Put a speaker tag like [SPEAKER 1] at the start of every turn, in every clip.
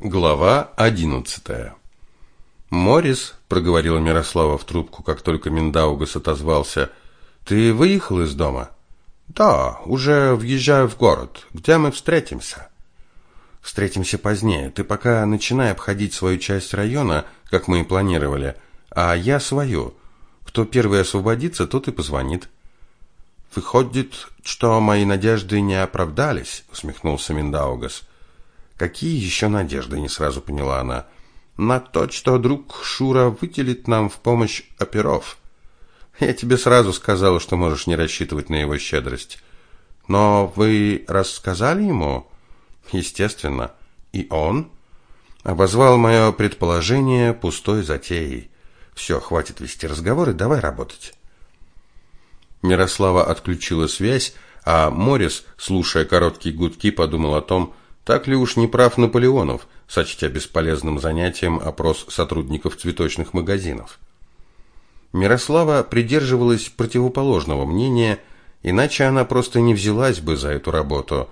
[SPEAKER 1] Глава одиннадцатая. Морис, проговорила Мирослава в трубку, как только Миндаугас отозвался. Ты выехал из дома?
[SPEAKER 2] Да, уже въезжаю в город. Где мы встретимся?
[SPEAKER 1] Встретимся позднее. Ты пока начинай обходить свою часть района, как мы и планировали, а я свою. Кто первый освободится, тот и позвонит.
[SPEAKER 2] Выходит, что мои надежды не оправдались, усмехнулся Миндаугас.
[SPEAKER 1] Какие еще надежды, не сразу поняла она.
[SPEAKER 2] На то, что друг Шура выделит нам в помощь оперов.
[SPEAKER 1] Я тебе сразу сказала, что можешь не рассчитывать на его щедрость.
[SPEAKER 2] Но вы рассказали ему?
[SPEAKER 1] Естественно.
[SPEAKER 2] И он?
[SPEAKER 1] Обозвал мое предположение пустой затеей. Все, хватит вести разговоры, давай работать. Мирослава отключила связь, а Морис, слушая короткие гудки, подумал о том, так ли уж не прав Наполеонов, сочтя бесполезным занятием опрос сотрудников цветочных магазинов? Мирослава придерживалась противоположного мнения, иначе она просто не взялась бы за эту работу.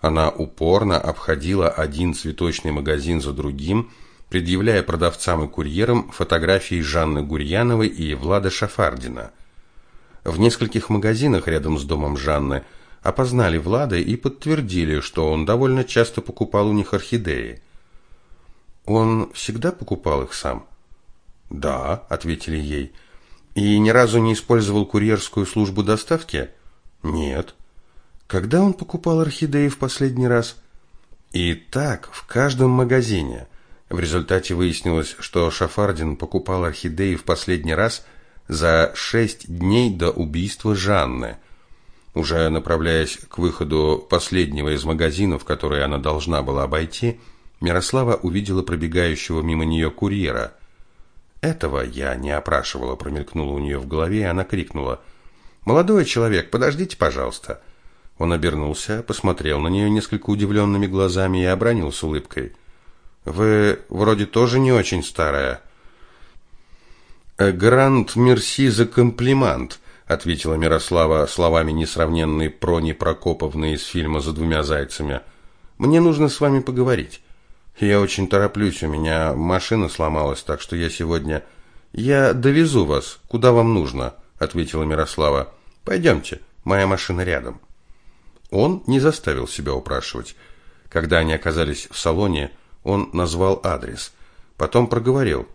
[SPEAKER 1] Она упорно обходила один цветочный магазин за другим, предъявляя продавцам и курьерам фотографии Жанны Гурьяновой и Влада Шафардина. В нескольких магазинах рядом с домом Жанны – опознали Влада и подтвердили, что он довольно часто покупал у них орхидеи. Он всегда покупал их сам?
[SPEAKER 2] Да, ответили ей.
[SPEAKER 1] И ни разу не использовал курьерскую службу доставки?
[SPEAKER 2] Нет.
[SPEAKER 1] Когда он покупал орхидеи в последний раз? И так, в каждом магазине. В результате выяснилось, что Шафардин покупал орхидеи в последний раз за шесть дней до убийства Жанны – уже направляясь к выходу последнего из магазинов, который она должна была обойти, Мирослава увидела пробегающего мимо нее курьера. Этого я не опрашивала, промелькнуло у нее в голове, и она крикнула: "Молодой человек, подождите, пожалуйста". Он обернулся, посмотрел на нее несколько удивленными глазами и обронил с улыбкой: "Вы вроде тоже не очень старая".
[SPEAKER 2] "Грант мерси за комплимент", ответила Мирослава словами несравненной Прони Прокоповны из фильма «За двумя зайцами». «Мне нужно с вами поговорить. Я очень тороплюсь, у меня машина сломалась, так что я сегодня...» «Я довезу вас, куда вам нужно», — ответила Мирослава. «Пойдемте, моя машина рядом». Он не заставил себя упрашивать. Когда они оказались в салоне, он назвал адрес. Потом проговорил.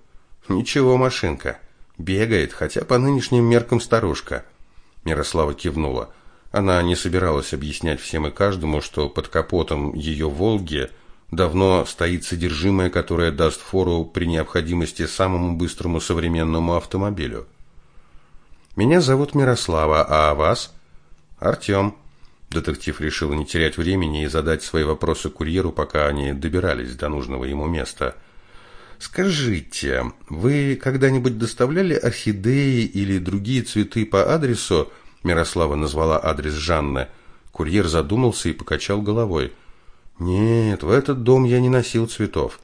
[SPEAKER 2] «Ничего, машинка. Бегает, хотя по нынешним меркам старушка. Мирослава кивнула. Она не собиралась объяснять всем и каждому, что под капотом ее Волги давно стоит содержимое, которое даст фору при необходимости самому быстрому современному автомобилю. Меня зовут Мирослава, а вас? Артем. Детектив решил не терять времени и задать свои вопросы курьеру, пока они добирались до нужного ему места. Скажите, вы когда-нибудь доставляли орхидеи или другие цветы по адресу? Мирослава назвала адрес Жанны. Курьер задумался и покачал головой. Нет, в этот дом я не носил цветов.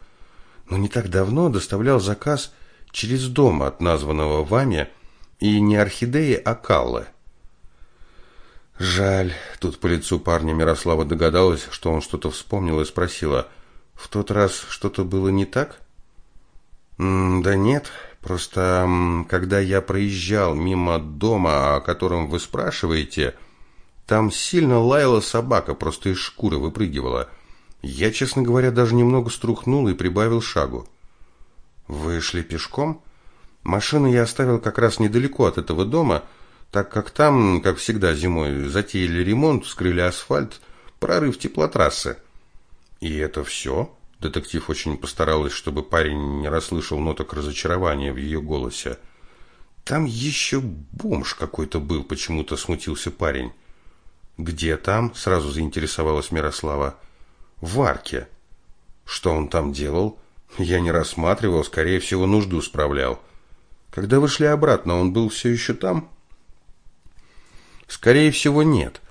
[SPEAKER 2] Но не так давно доставлял заказ через дом от названного вами и не орхидеи, а каллы. Жаль, тут по лицу парня Мирослава догадалась, что он что-то вспомнил и спросила: "В тот раз что-то было не так?" Да нет, просто когда я проезжал мимо дома, о котором вы спрашиваете, там сильно лаяла собака, просто из шкуры выпрыгивала. Я, честно говоря, даже немного струхнул и прибавил шагу. Вы шли пешком? Машину я оставил как раз недалеко от этого дома, так как там, как всегда зимой, затеяли ремонт, вскрыли асфальт, прорыв теплотрассы. И это все? Детектив очень постаралась, чтобы парень не расслышал ноток разочарования в ее голосе. Там еще бомж какой-то был, почему-то смутился парень. Где там? сразу заинтересовалась Мирослава. В арке. Что он там делал? Я не рассматривал, скорее всего, нужду справлял. Когда вы шли обратно, он был все еще там? Скорее всего, нет.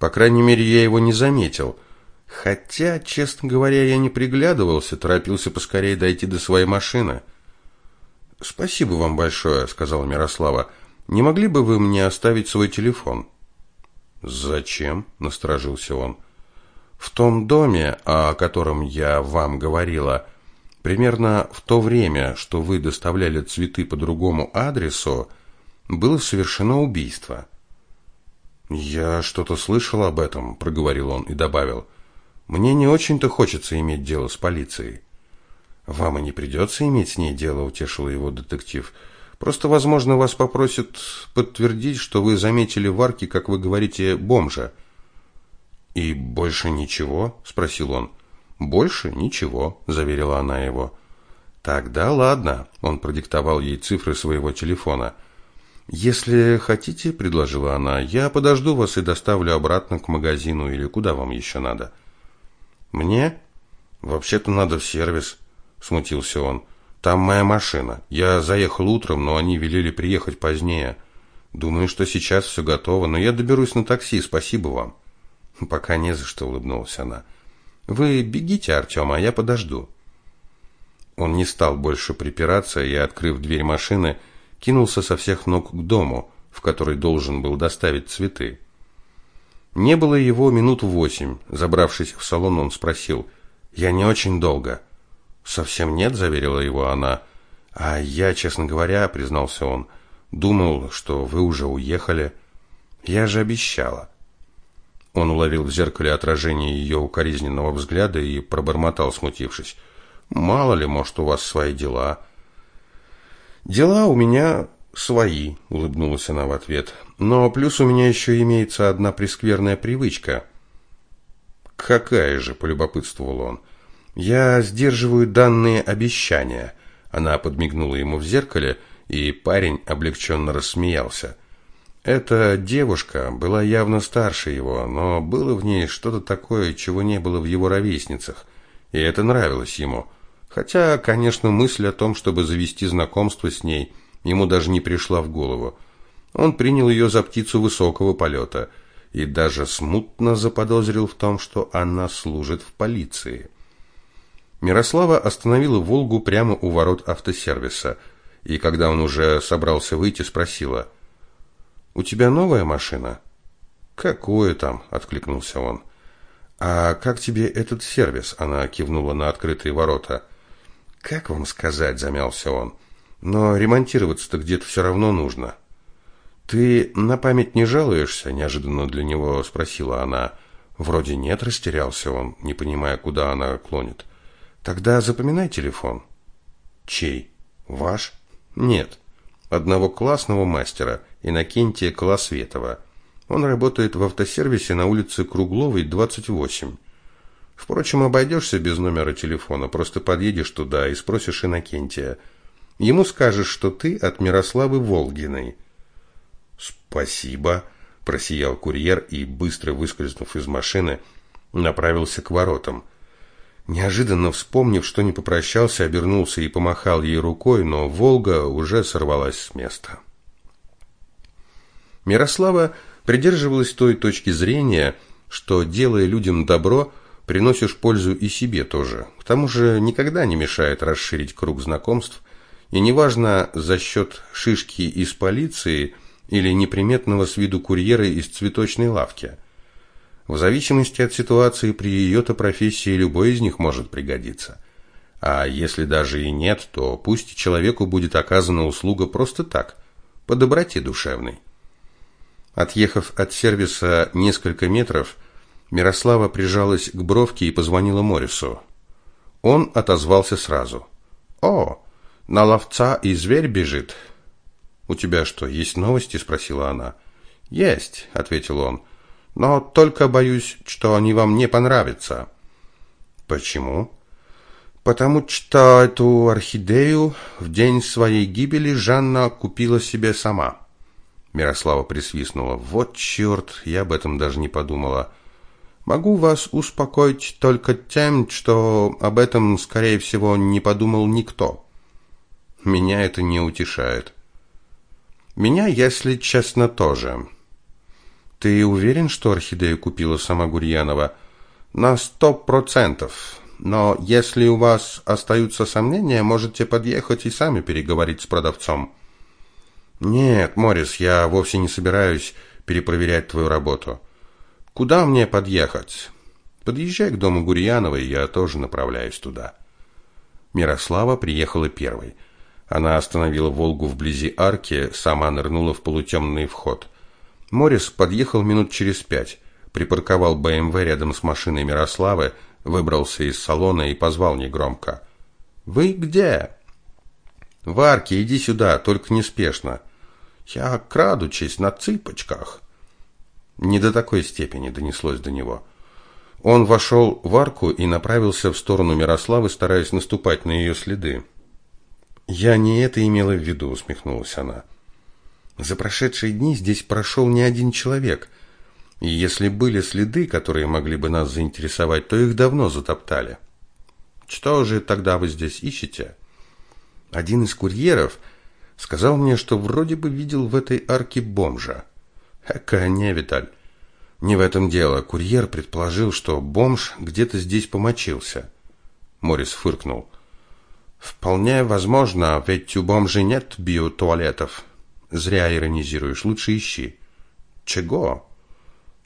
[SPEAKER 2] По крайней мере, я его не заметил. Хотя, честно говоря, я не приглядывался, торопился поскорее дойти до своей машины. Спасибо вам большое, сказала Мирослава. Не могли бы вы мне оставить свой телефон? Зачем? насторожился он.
[SPEAKER 1] В том доме, о котором я вам говорила, примерно в то время, что вы доставляли цветы по другому адресу, было совершено убийство. Я что-то слышал об этом, проговорил он и добавил: Мне не очень-то хочется иметь дело с полицией. Вам и не придется иметь с ней дело, утешил его детектив. Просто, возможно, вас попросят подтвердить, что вы заметили в арке, как вы говорите, бомжа. И больше ничего, спросил он. Больше ничего, заверила она его. Тогда ладно, он продиктовал ей цифры своего телефона. Если хотите, предложила она, я подожду вас и доставлю обратно к магазину или куда вам еще надо. Мне вообще-то надо в сервис, смутился он. Там моя машина. Я заехал утром, но они велели приехать позднее. Думаю, что сейчас все готово, но я доберусь на такси. Спасибо вам. Пока не за что, улыбнулась она. Вы бегите, Артем, а я подожду. Он не стал больше припираться и, открыв дверь машины, кинулся со всех ног к дому, в который должен был доставить цветы. Не было его минут восемь. Забравшись в салон, он спросил: "Я не очень долго". «Совсем нет», — заверила его она. «А я, честно говоря, — признался он, — думал, что вы уже уехали. Я же обещала». Он уловил в зеркале отражение ее укоризненного взгляда и пробормотал, смутившись. «Мало ли, может, у вас свои дела». «Дела у меня свои», — улыбнулась она в ответ. «Но плюс у меня еще имеется одна прескверная привычка». «Какая же?» — полюбопытствовал он. Я сдерживаю данные обещания. Она подмигнула ему в зеркале, и парень облегченно рассмеялся. Эта девушка была явно старше его, но было в ней что-то такое, чего не было в его ровесницах, и это нравилось ему. Хотя, конечно, мысль о том, чтобы завести знакомство с ней, ему даже не пришла в голову. Он принял ее за птицу высокого полета и даже смутно заподозрил в том, что она служит в полиции. Мирослава остановила Волгу прямо у ворот автосервиса, и когда он уже собрался выйти, спросила: "У тебя новая машина?" "Какое там?" откликнулся он. "А как тебе этот сервис?" Она кивнула на открытые ворота. "Как вам сказать?" замялся он. "Но ремонтироваться-то где-то все равно нужно." "Ты на память не жалуешься?" неожиданно для него спросила она. Вроде нет, растерялся он, не понимая, куда она клонит. Тогда запоминай телефон. Чей? Ваш? Нет. Одного классного мастера, Иннокентия Колосветова. Он работает в автосервисе на улице Кругловой, 28. Впрочем, обойдешься без номера телефона, просто подъедешь туда и спросишь Иннокентия. Ему скажешь, что ты от Мирославы Волгиной. Спасибо, просиял курьер и быстро выскользнув из машины, направился к воротам. Неожиданно вспомнив, что не попрощался, обернулся и помахал ей рукой, но Волга уже сорвалась с места. Мирослава придерживалась той точки зрения, что делая людям добро, приносишь пользу и себе тоже. К тому же никогда не мешает расширить круг знакомств, и неважно за счет шишки из полиции или неприметного с виду курьера из цветочной лавки – в зависимости от ситуации при ее-то профессии любой из них может пригодиться. А если даже и нет, то пусть человеку будет оказана услуга просто так, по доброте душевной. Отъехав от сервиса несколько метров, Мирослава прижалась к бровке и позвонила Морису. Он отозвался сразу. «О, на ловца и зверь бежит». «У тебя что, есть новости?» – спросила она. «Есть», – ответил он. Но только боюсь, что они вам не понравятся. Почему? Потому что эту орхидею в день своей гибели Жанна купила себе сама. Мирослава присвистнула. Вот черт, я об этом даже не подумала. Могу вас успокоить только тем, что об этом, скорее всего, не подумал никто. Меня это не утешает. Меня, если честно, тоже. Ты уверен, что орхидею купила сама Гурьянова? На сто процентов. Но если у вас остаются сомнения, можете подъехать и сами переговорить с продавцом. Нет, Морис, я вовсе не собираюсь перепроверять твою работу. Куда мне подъехать? Подъезжай к дому Гурьяновой, я тоже направляюсь туда. Мирослава приехала первой. Она остановила Волгу вблизи арки, сама нырнула в полутемный вход. Морис подъехал минут через пять, припарковал БМВ рядом с машиной Мирославы, выбрался из салона и позвал негромко. «Вы где?» «В арке, иди сюда, только неспешно». «Я крадучись на цыпочках». Не до такой степени донеслось до него. Он вошел в арку и направился в сторону Мирославы, стараясь наступать на ее следы. «Я не это имела в виду», — усмехнулась она. «За прошедшие дни здесь прошел не один человек, и если были следы, которые могли бы нас заинтересовать, то их давно затоптали». «Что же тогда вы здесь ищете?» «Один из курьеров сказал мне, что вроде бы видел в этой арке бомжа». «Эка невидаль. Не в этом дело. Курьер предположил, что бомж где-то здесь помочился. Морис фыркнул. Вполне возможно, ведь у бомжей нет биотуалетов. Зря иронизируешь, лучше ищи. Чего?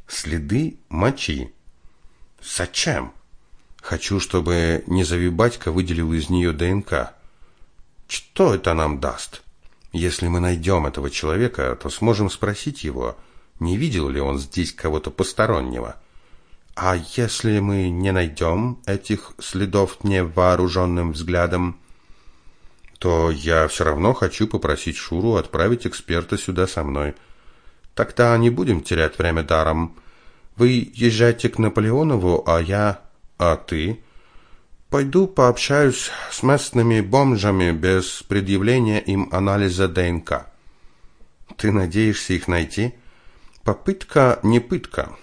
[SPEAKER 1] Следы мочи. Зачем? Хочу, чтобы Незавибатька выделил из нее ДНК. Что это нам даст? Если мы найдем этого человека, то сможем спросить его, не видел ли он здесь кого-то постороннего. А если мы не найдем этих следов невооруженным взглядом, то я все равно хочу попросить Шуру отправить эксперта сюда со мной. Тогда не будем терять время даром. Вы езжайте к Наполеонову, а я... А ты? Пойду пообщаюсь с местными бомжами без предъявления им анализа ДНК. Ты надеешься их найти? Попытка не пытка,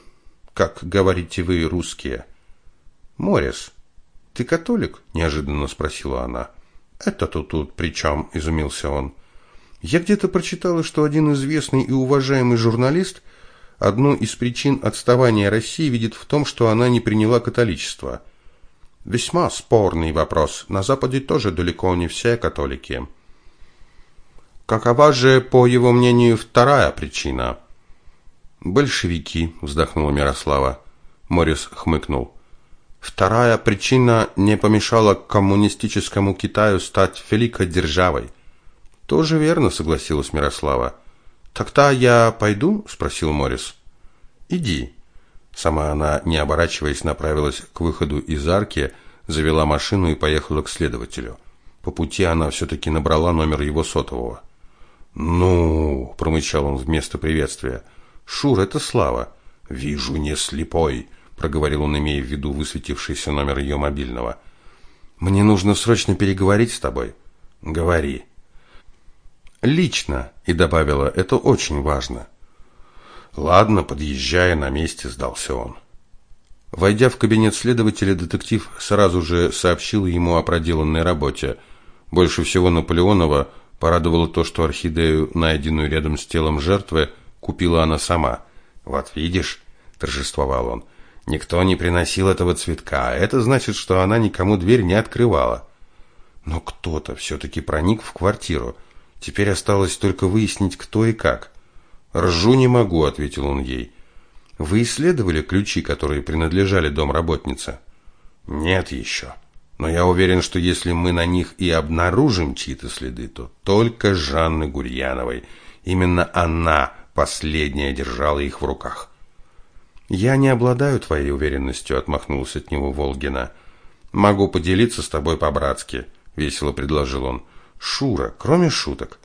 [SPEAKER 1] как говорите вы, русские. Морис, ты католик? неожиданно спросила она. Это тут тут при чем? изумился он. Я где-то прочитала, что один известный и уважаемый журналист одну из причин отставания России видит в том, что она не приняла католичество. Весьма спорный вопрос. На Западе тоже далеко не все католики. Какова же, по его мнению, вторая причина? Большевики, вздохнула Мирослава. Морис хмыкнул. Вторая причина не помешала коммунистическому Китаю стать великой державой. Тоже верно, согласилась Мирослава. Тогда я пойду, спросил Морис. Иди. Сама она, не оборачиваясь, направилась к выходу из арки, завела машину и поехала к следователю. По пути она все таки набрала номер его сотового. "Ну", промычал он вместо приветствия. Шур, это Слава. Вижу, не слепой, проговорил он, имея в виду высветившийся номер ее мобильного. Мне нужно срочно переговорить с тобой. Говори. Лично, и добавила, это очень важно. Ладно, подъезжая на месте, сдался он. Войдя в кабинет следователя, детектив сразу же сообщил ему о проделанной работе. Больше всего Наполеонова порадовало то, что орхидею, найденную рядом с телом жертвы, Купила она сама. Вот видишь, торжествовал он. Никто не приносил этого цветка, а это значит, что она никому дверь не открывала. Но кто-то все таки проник в квартиру. Теперь осталось только выяснить, кто и как. Ржу не могу, ответил он ей. Вы исследовали ключи, которые принадлежали домработнице? Нет еще. Но я уверен, что если мы на них и обнаружим чьи-то следы, то только Жанны Гурьяновой. Именно она Последняя держала их в руках. Я не обладаю твоей уверенностью, отмахнулся от него Волгина. Могу поделиться с тобой по-братски, весело предложил он. Шура, кроме шуток,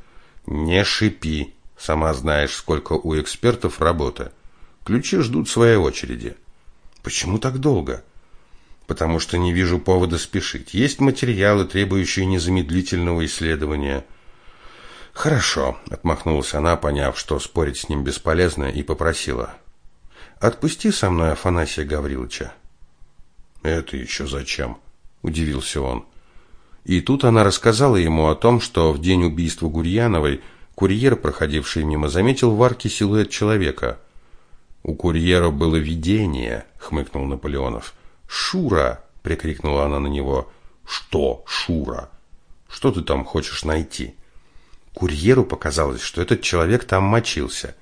[SPEAKER 1] не шипи. Сама знаешь, сколько у экспертов работы. Ключи ждут своей очереди. Почему так долго? Потому что не вижу повода спешить. Есть материалы, требующие незамедлительного исследования. Хорошо, отмахнулась она, поняв, что спорить с ним бесполезно, и попросила: "Отпусти со мной Афанасия Гавриловича". "Это еще зачем?" удивился он. И тут она рассказала ему о том, что в день убийства Гурьяновой курьер, проходивший мимо, заметил в арке силуэт человека. У курьера было видение, хмыкнул Наполеонов. Шура, прикрикнула она на него. Что, Шура? Что ты там хочешь найти? Курьеру показалось, что этот человек там мочился.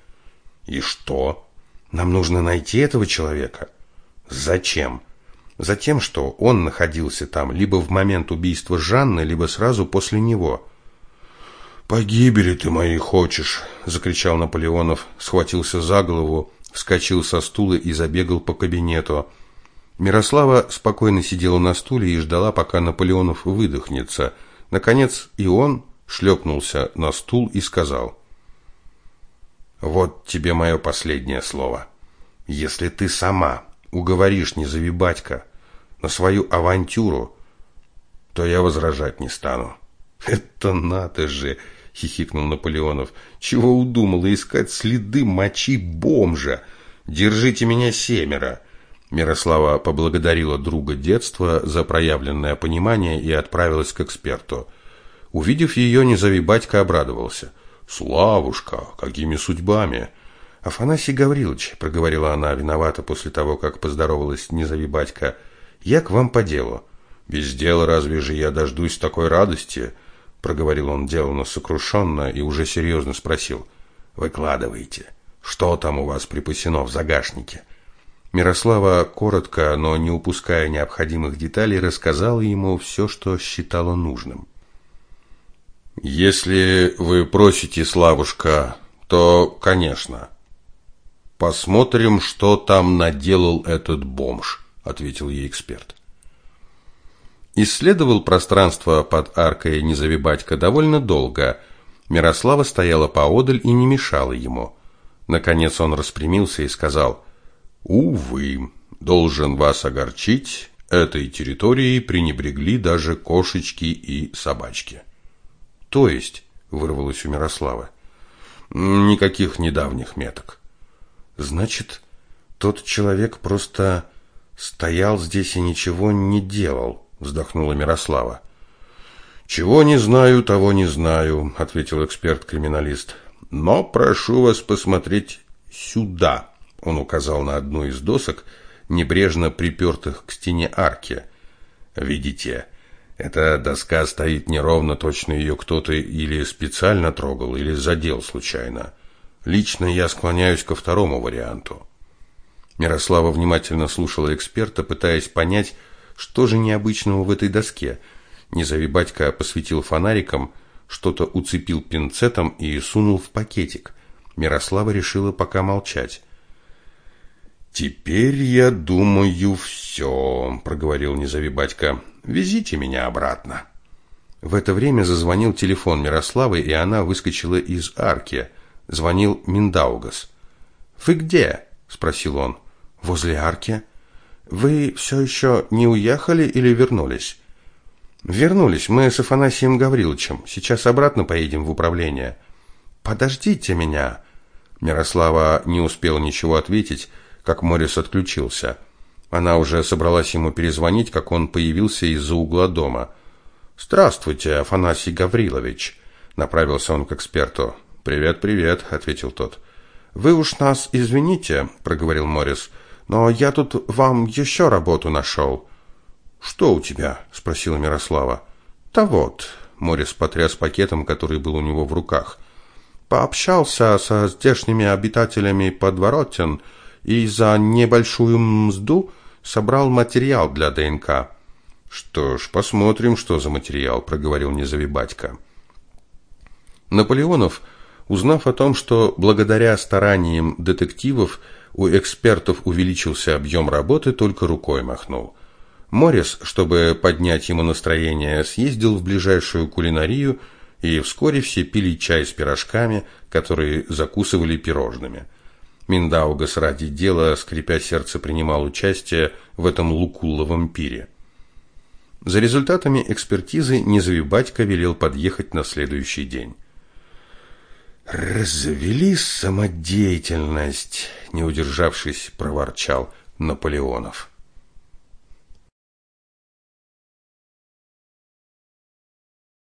[SPEAKER 1] И что? Нам нужно найти этого человека. Зачем?
[SPEAKER 2] Затем, что он находился там либо в момент убийства Жанны, либо сразу после него. «Погибели ты моей хочешь!» — закричал Наполеонов, схватился за голову, вскочил со стула и забегал по кабинету. Мирослава спокойно сидела на стуле и ждала, пока Наполеонов выдохнется. Наконец и он шлепнулся на стул и сказал. «Вот тебе мое последнее слово. Если ты сама уговоришь не завибатька на свою авантюру, то я возражать не стану». «Это надо же!» — хихикнул Наполеонов. «Чего удумала искать следы мочи бомжа? Держите меня семеро!» Мирослава поблагодарила друга детства за проявленное понимание и отправилась к эксперту. Увидев ее, Низови батька обрадовался. «Славушка, какими судьбами!» «Афанасий Гаврилович», — проговорила она виновата после того, как поздоровалась Низови батька, — «я к вам по делу». «Без дела разве же я дождусь такой радости?» проговорил он деланно сокрушенно и уже серьезно спросил. «Выкладывайте. Что там у вас припасено в загашнике?» Мирослава коротко, но не упуская необходимых деталей, рассказала ему все, что считала нужным. «Если вы просите, Славушка, то, конечно. Посмотрим, что там наделал этот бомж», — ответил ей эксперт. Исследовал пространство под аркой Незавибатько довольно долго. Мирослава стояла поодаль и не мешала ему. Наконец он распрямился и сказал, «Увы, должен вас огорчить, этой территорией пренебрегли даже кошечки и собачки». «То есть?» – вырвалось у Мирослава. «Никаких недавних меток». «Значит, тот человек просто стоял здесь и ничего не делал?» вздохнула Мирослава. Чего не знаю, того не знаю, ответил эксперт-криминалист. Но прошу вас посмотреть сюда. Он указал на одну из досок, небрежно припертых к стене арки. Видите, эта доска стоит неровно, точно ее кто-то или специально трогал, или задел случайно. Лично я склоняюсь ко второму варианту. Мирослава внимательно слушала эксперта, пытаясь понять, что же необычного в этой доске? Низови батька посветил фонариком, что-то уцепил пинцетом и сунул в пакетик. Мирослава решила пока молчать. «Теперь, я думаю, все», — проговорил Низови батька. «Везите меня обратно». В это время зазвонил телефон Мирославы, и она выскочила из арки. Звонил Миндаугас. «Вы где?» — спросил он. «Возле арки». Вы все еще не уехали или вернулись? Вернулись. Мы с Афанасием Гавриловичем. Сейчас обратно поедем в управление. Подождите меня. Мирослава не успела ничего ответить, как Морис отключился. Она уже собралась ему перезвонить, как он появился из-за угла дома. Здравствуйте, Афанасий Гаврилович, направился он к эксперту. Привет, привет, ответил тот. Вы уж нас извините, проговорил Морис. Но я тут вам еще работу нашел». «Что у тебя?» – спросила Мирослава. «Да вот», – Морис потряс пакетом, который был у него в руках. «Пообщался со здешними обитателями подворотен и за небольшую мзду собрал материал для ДНК». «Что ж, посмотрим, что за материал», – проговорил Незави батька. Наполеонов, узнав о том, что благодаря стараниям детективов у экспертов увеличился объем работы, только рукой махнул. Морис, чтобы поднять ему настроение, съездил в ближайшую кулинарию, и вскоре все пили чай с пирожками, которые закусывали пирожными. Миндаугас ради дела, скрипя сердце, принимал участие в этом лукуловом пире. За результатами экспертизы Незавибатько велел подъехать на следующий день. «Развели самодеятельность», — не удержавшись, проворчал Наполеонов.